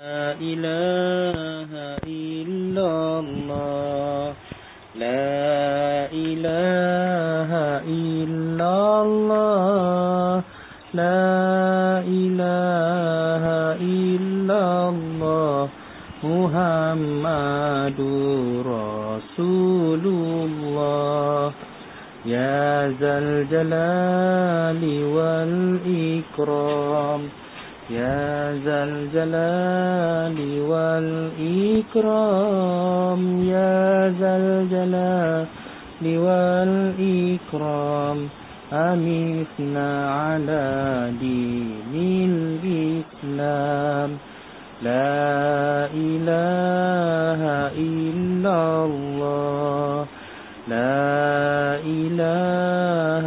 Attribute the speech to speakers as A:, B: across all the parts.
A: لا إله إلا الله. لا إله إلا الله. لا إله إلا الله. محمد رسول الله يا ذا الجلال والإكرام. يا ذا الجلال والإكرام يا ذا الجلال والإكرام أمتنا على دين الإسلام. لا إله إلا الله لا إله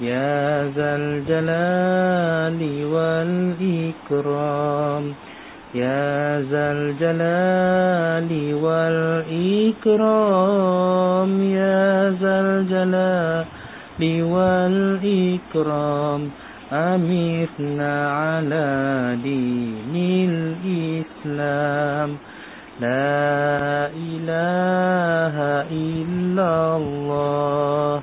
A: يا ذا الجلال والإكرام. يا ذا الجلال والإكرام. يا ذا الجلال والإكرام. أمتنا على دين الإسلام. لا إله إلا الله.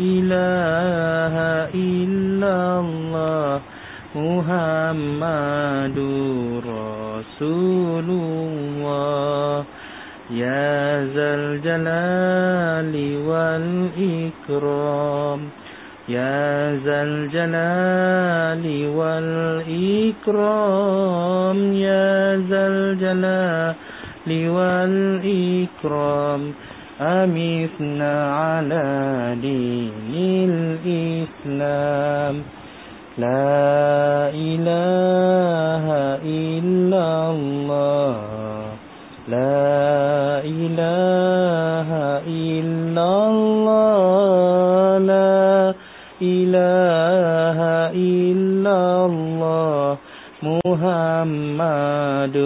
A: إله إلا الله محمد رسول الله. يا ذا الجلال والإكرام. يا ذا الجلال والإكرام. يا ذا الجلال والإكرام. أمتنا على دين الإسلام. لا إله إلا الله. لا إله إلا الله. لا إله إلا الله. محمد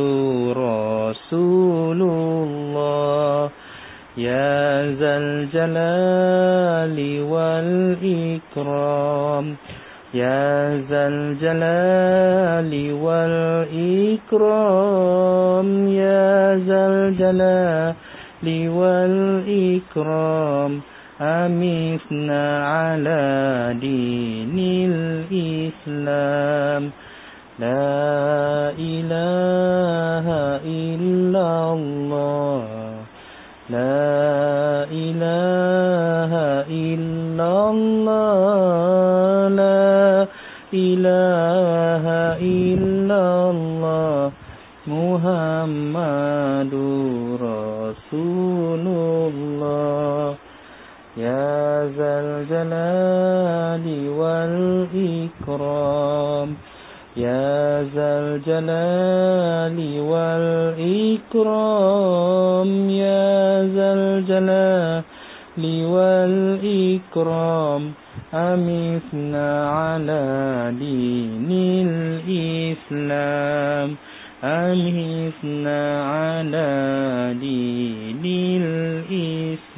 A: رسول الله. يا ذا الجلال والإكرام. يا ذا الجلال والإكرام. يا ذا الجلال والإكرام. أمتنا على دين الإسلام. لا إله إلا الله. لا إله إلا الله. لا إله إلا الله. محمد رسول الله يا ذا الجلال والإكرام. يا ذا الجلال والإكرام يا ذا الجلال والإكرام أمتنا على دين الإسلام أمتنا على دين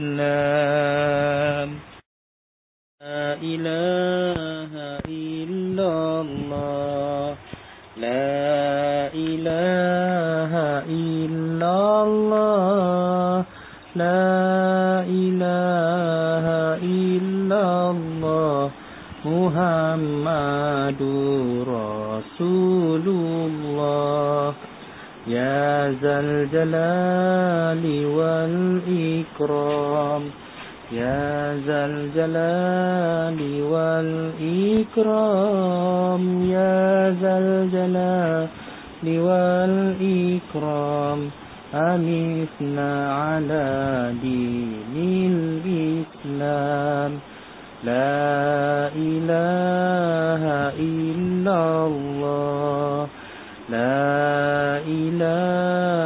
A: الإسلام. لا إله إلا الله. لا إله إلا الله. لا إله إلا الله. محمد رسول الله يا ذا الجلال والإكرام. يا ذا الجلال والإكرام يا ذا الجلال والإكرام أمثنا على دين الإسلام. لا إله إلا الله. لا إله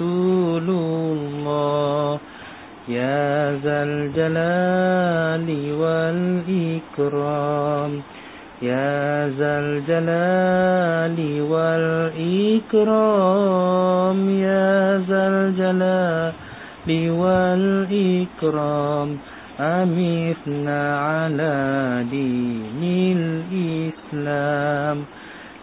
A: الله. يا ذا الجلال والإكرام. يا ذا الجلال والإكرام. يا ذا الجلال والإكرام. أمثنا على دين الإسلام.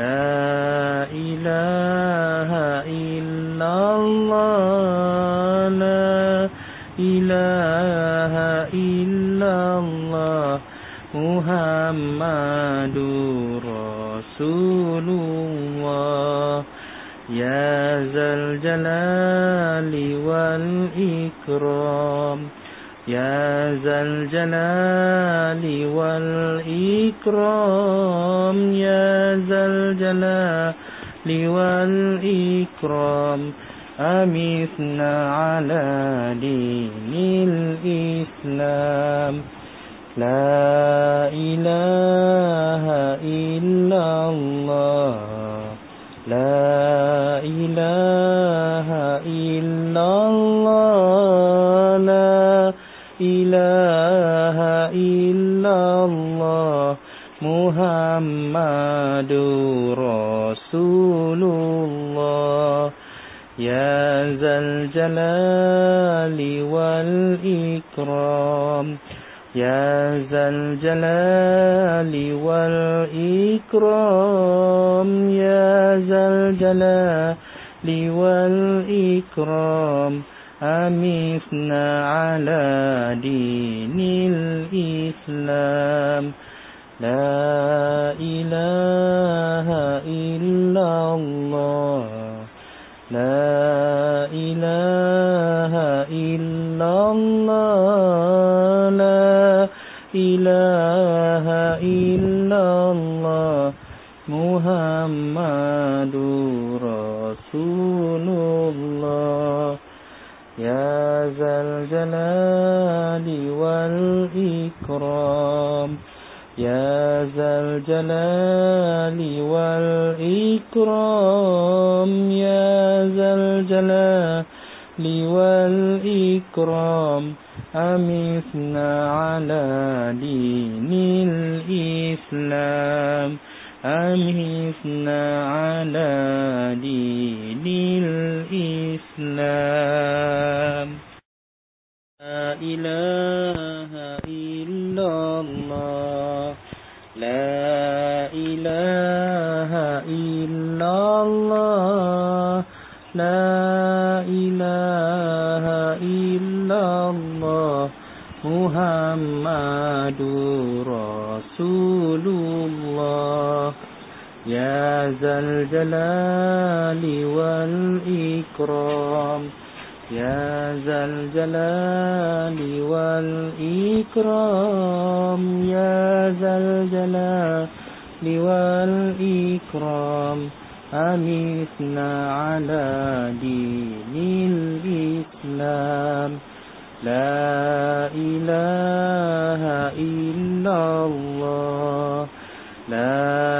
A: لا إله إلا الله لا إله إلا الله محمد رسول الله يا ذا الجلال والإكرام. يا ذا الجلال والإكرام يا ذا الجلال والإكرام. أمثنا على دين الإسلام. لا إله إلا الله. لا إله إلا الله. إله إلا الله محمد رسول الله يا ذا الجلال والإكرام. يا ذا الجلال والإكرام. يا ذا الجلال والإكرام. أمثنا على دين الإسلام؟ لا إله إلا الله. لا إله إلا الله. لا إله إلا الله. محمد رسول ذا ذا الجلال والإكرام. يا ذا الجلال والإكرام. يا ذا الجلال والإكرام. أمتنا على دين الإسلام. لا إله إلا الله. لا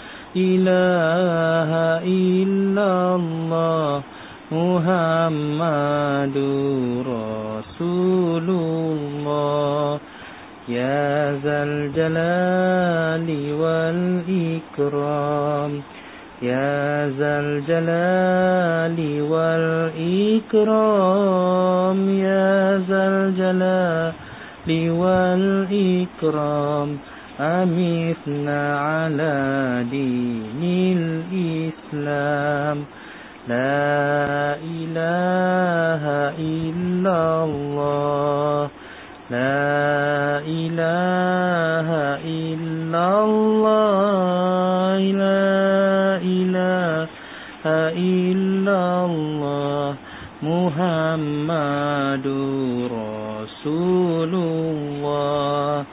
A: إله إلا الله محمد رسول الله. يا ذا الجلال والإكرام. يا ذا الجلال والإكرام. يا ذا الجلال والإكرام. أمتنا على دين الإسلام؟ لا إله إلا الله. لا إله إلا الله. لا إله إلا الله. محمد رسول الله.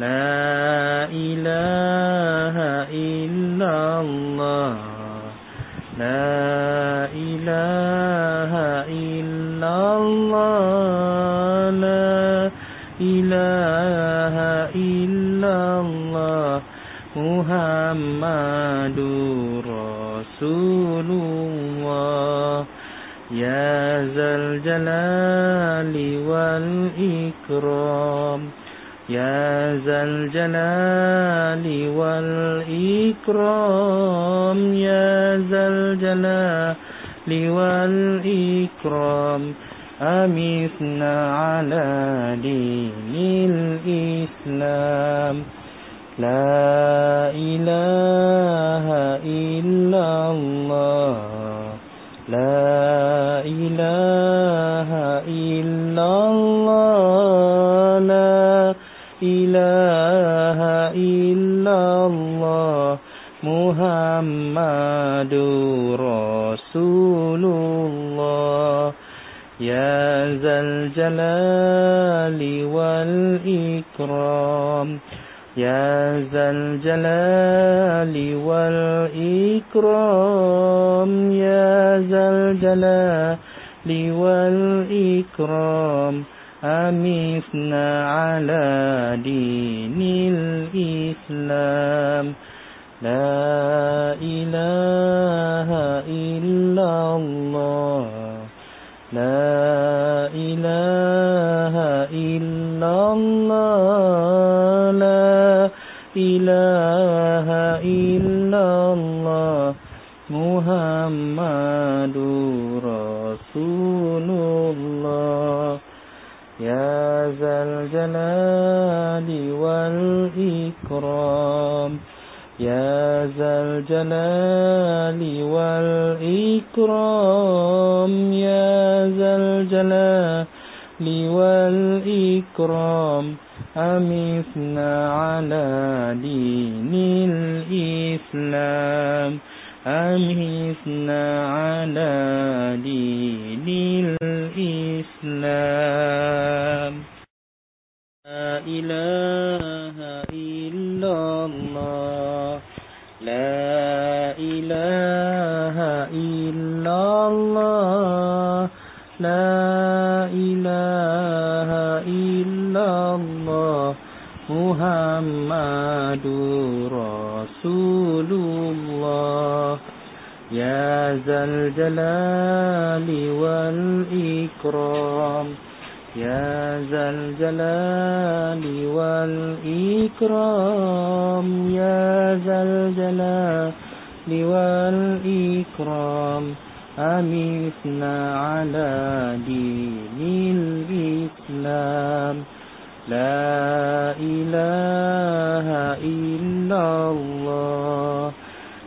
A: لا إله إلا الله. لا إله إلا الله. لا إله إلا الله. محمد رسول الله يا ذا الجلال والإكرام. يا ذا الجلال والإكرام يا ذا الجلال والإكرام. أمتنا على دين الإسلام. لا إله إلا الله. محمد رسول الله يا ذا الجلال والإكرام. يا ذا الجلال والإكرام. يا ذا الجلال والإكرام. أمتنا على دين الإسلام؟ لا إله إلا الله. لا إله إلا الله. لا إله إلا الله. محمد رسول الله. يا ذا الجلال والإكرام. يا ذا الجلال والإكرام. يا ذا الجلال والإكرام. أمتنا على دين الإسلام. أمتنا على دين الإسلام؟ لا إله إلا الله. لا إله إلا الله. لا إله إلا الله. محمد رسول الله يا ذا الجلال والإكرام. يا ذا الجلال والإكرام. يا ذا الجلال والإكرام. أمثنا على دين الإسلام. لا إله إلا الله.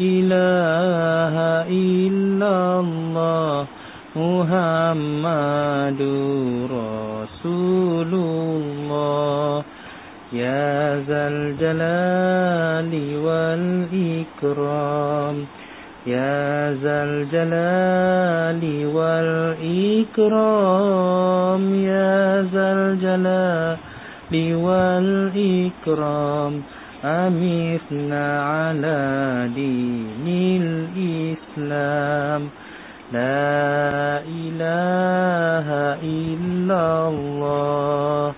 A: إله إلا الله محمد رسول الله يا ذا الجلال والإكرام يا ذا الجلال والإكرام يا ذا الجلال والإكرام. أمثنا على دين الإسلام. لا إله إلا الله.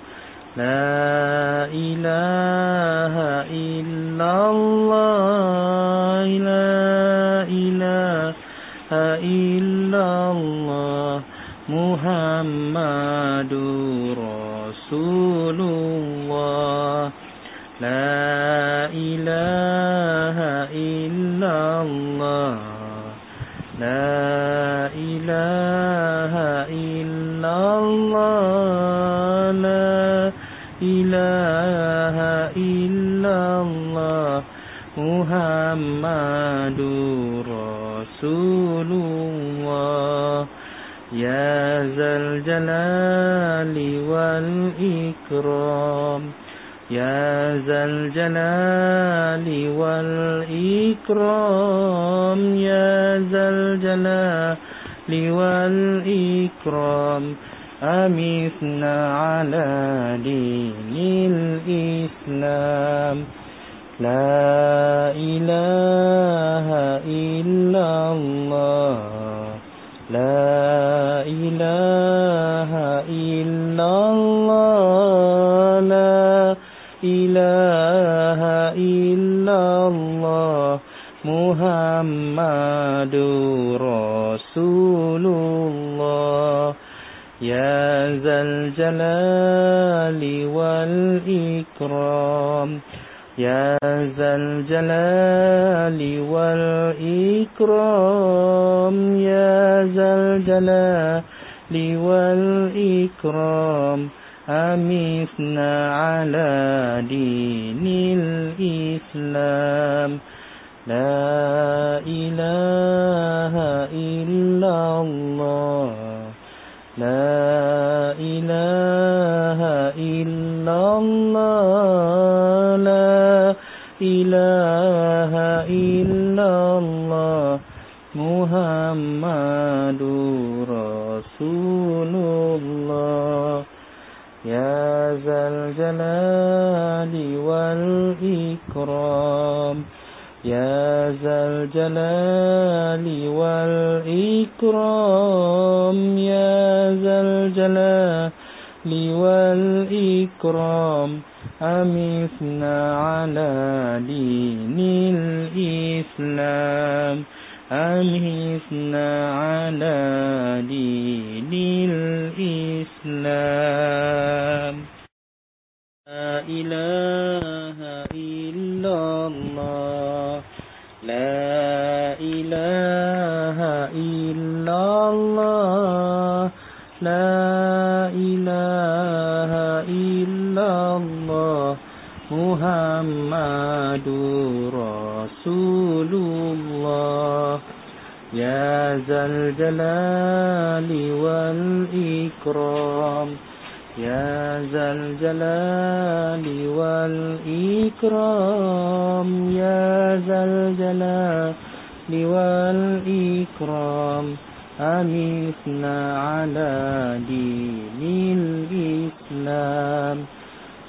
A: لا إله إلا الله. لا إله إلا الله. محمد رسول الله لا إله إلا الله. لا إله إلا الله. لا إله إلا الله. محمد رسول الله يا ذا الجلال والإكرام. يا ذا الجلال والإكرام يا ذا الجلال والإكرام. أمثنا على دين الإسلام. لا إله إلا الله. لا إله إلا الله. لا إله إلا الله محمد رسول الله يا ذا الجلال والإكرام. يا ذا الجلال والإكرام. يا ذا الجلال والإكرام. أمثنا على دين الإسلام. لا إله إلا الله. لا إله إلا الله. لا إله إلا الله. محمد رسول الله. يا ذا الجلال والإكرام. يا ذا الجلال والإكرام. يا ذا الجلال والإكرام. أمثنا على دين الإسلام. أمثنا على دين الإسلام؟ لا إله إلا الله. لا إله إلا الله. لا إله إلا الله. محمد رسول الله. يا ذا الجلال والإكرام. يا ذا الجلال والإكرام. يا ذا الجلال والإكرام. أمثنا على دين الإسلام.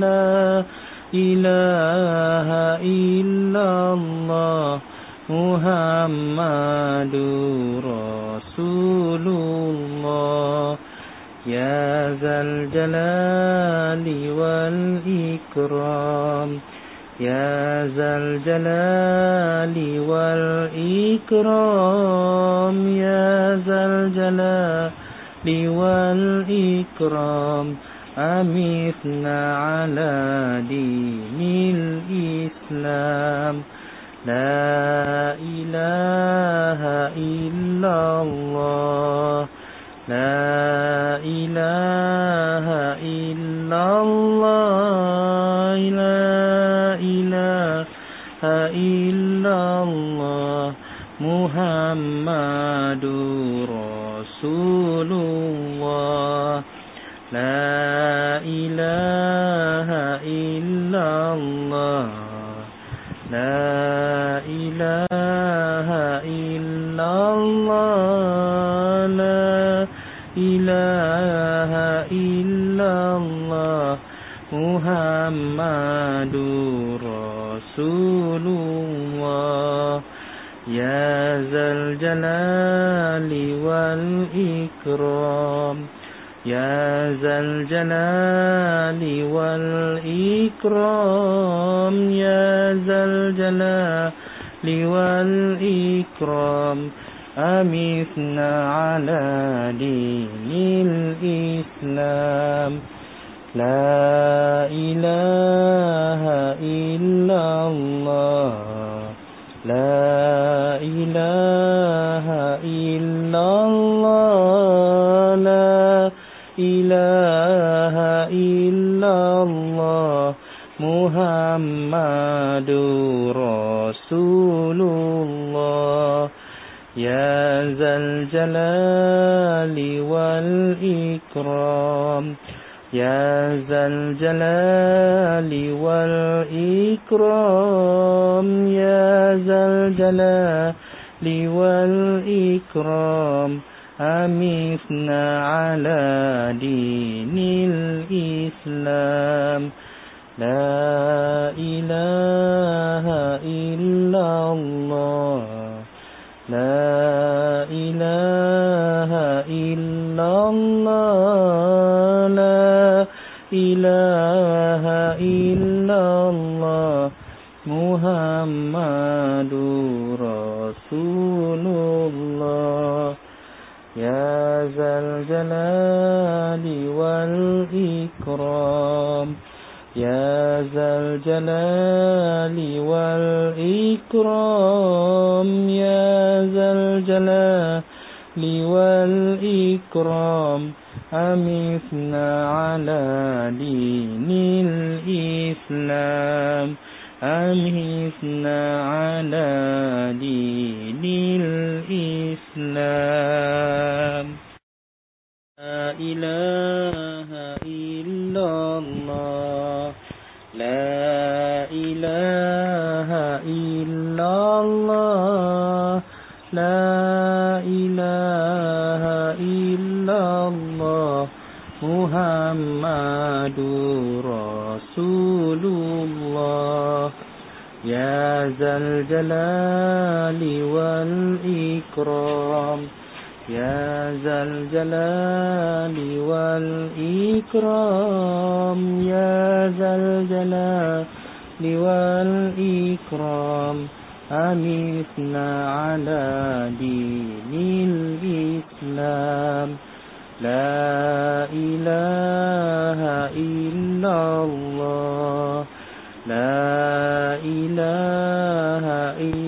A: لا إله إلا الله محمد رسول الله. يا ذا الجلال والإكرام. يا ذا الجلال والإكرام. يا ذا الجلال والإكرام. أمثنا على دين الإسلام. لا إله إلا الله. لا إله إلا الله. لا إله إلا الله. محمد رسول الله. لا إله إلا الله. لا إله إلا الله. لا إله إلا الله. محمد رسول الله يا ذا الجلال والإكرام. يا ذا الجلال والإكرام يا ذا الجلال والإكرام. أمثنا على دين الإسلام. لا إله إلا الله. لا إله إلا الله. لا إله إلا الله محمد رسول الله يا ذا الجلال والإكرام. يا ذا الجلال والإكرام. يا ذا الجلال والإكرام. أمثنا على دين الإسلام لا إله إلا الله لا إله إلا الله لا إله إلا الله محمد رسول الله ذا الجلال والإكرام. يا ذا الجلال والإكرام. يا ذا الجلال والإكرام. أمثنا على دين الإسلام. أمثنا على دين الإسلام. لا إله إلا الله. لا إله إلا الله. لا إله إلا الله. محمد رسول الله يا ذا الجلال والإكرام. يا ذا الجلال والإكرام يا ذا الجلال والإكرام أمثنا على دين الإسلام. لا إله إلا الله. لا إله إلا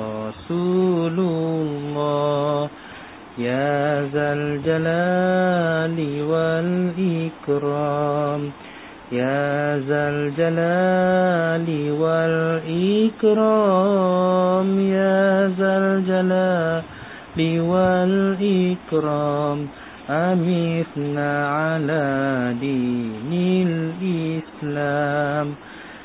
A: رسول الله. يا ذا الجلال والإكرام. يا ذا الجلال والإكرام. يا ذا الجلال والإكرام. أمثنا على دين الإسلام.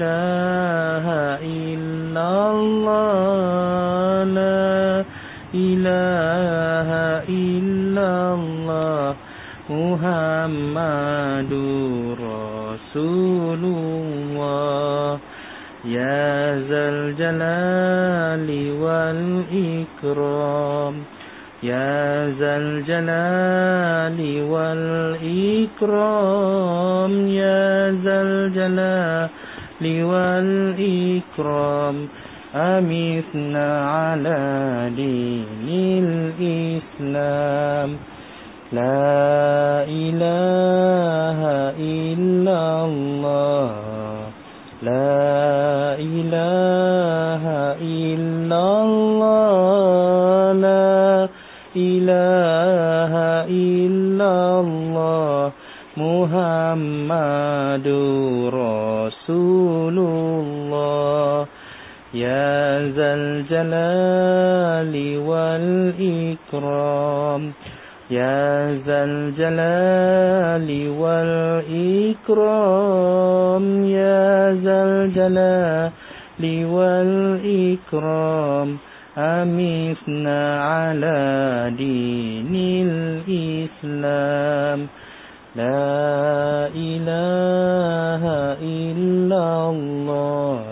A: إله إلا الله لا إله إلا الله محمد رسول الله يا ذا الجلال والإكرام يا ذا الجلال والإكرام يا ذا الجلال والإكرام أمثنا على دين الإسلام. لا إله إلا الله لا إله إلا الله لا إله إلا الله. محمد رسول الله يا ذا الجلال والإكرام يا ذا الجلال والإكرام يا ذا الجلال والإكرام أمثنا على دين الإسلام لا إله إلا الله.